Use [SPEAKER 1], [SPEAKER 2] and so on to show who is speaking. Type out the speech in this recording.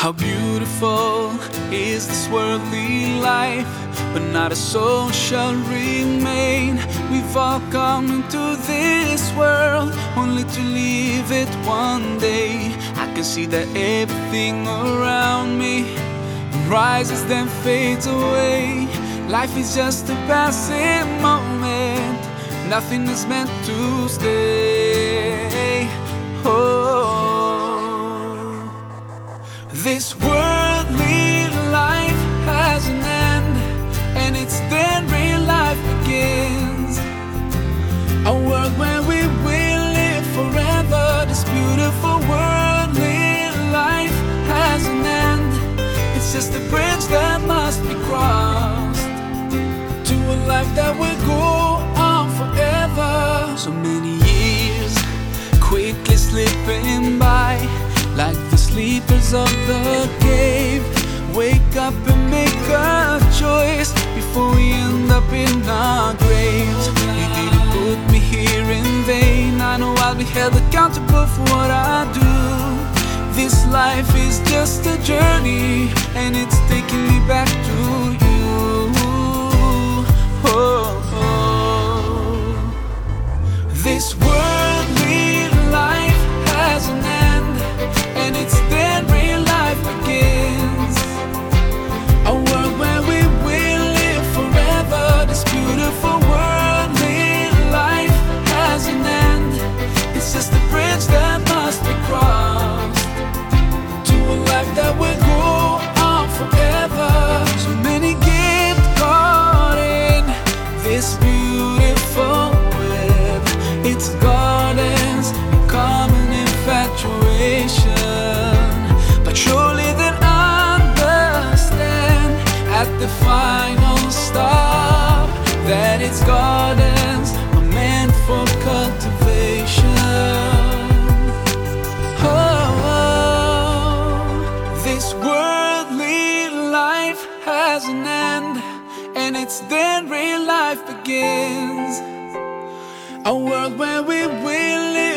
[SPEAKER 1] How beautiful is this worldly life, but not a soul shall remain. We've all come into this world only to leave it one day. I can see that everything around me rises then fades away. Life is just a passing moment, nothing is meant to stay. This worldly life has an end, and it's then real life begins. A world where we will live forever. This beautiful worldly life has an end. It's just a bridge that must be crossed to a life that will go on forever. So many years quickly slipping the sleepers of the cave. Wake up and make a choice before we end up in our graves. You didn't put me here in vain. I know I'll be held accountable for what I do. This life is just a journey, and it's taking me back to you. Oh, oh. This worldly It's gardens infatuation, but surely then understand at the final stop that its gardens are meant for cultivation. Oh, this worldly life has an end, and it's then real life begins a world where we will live.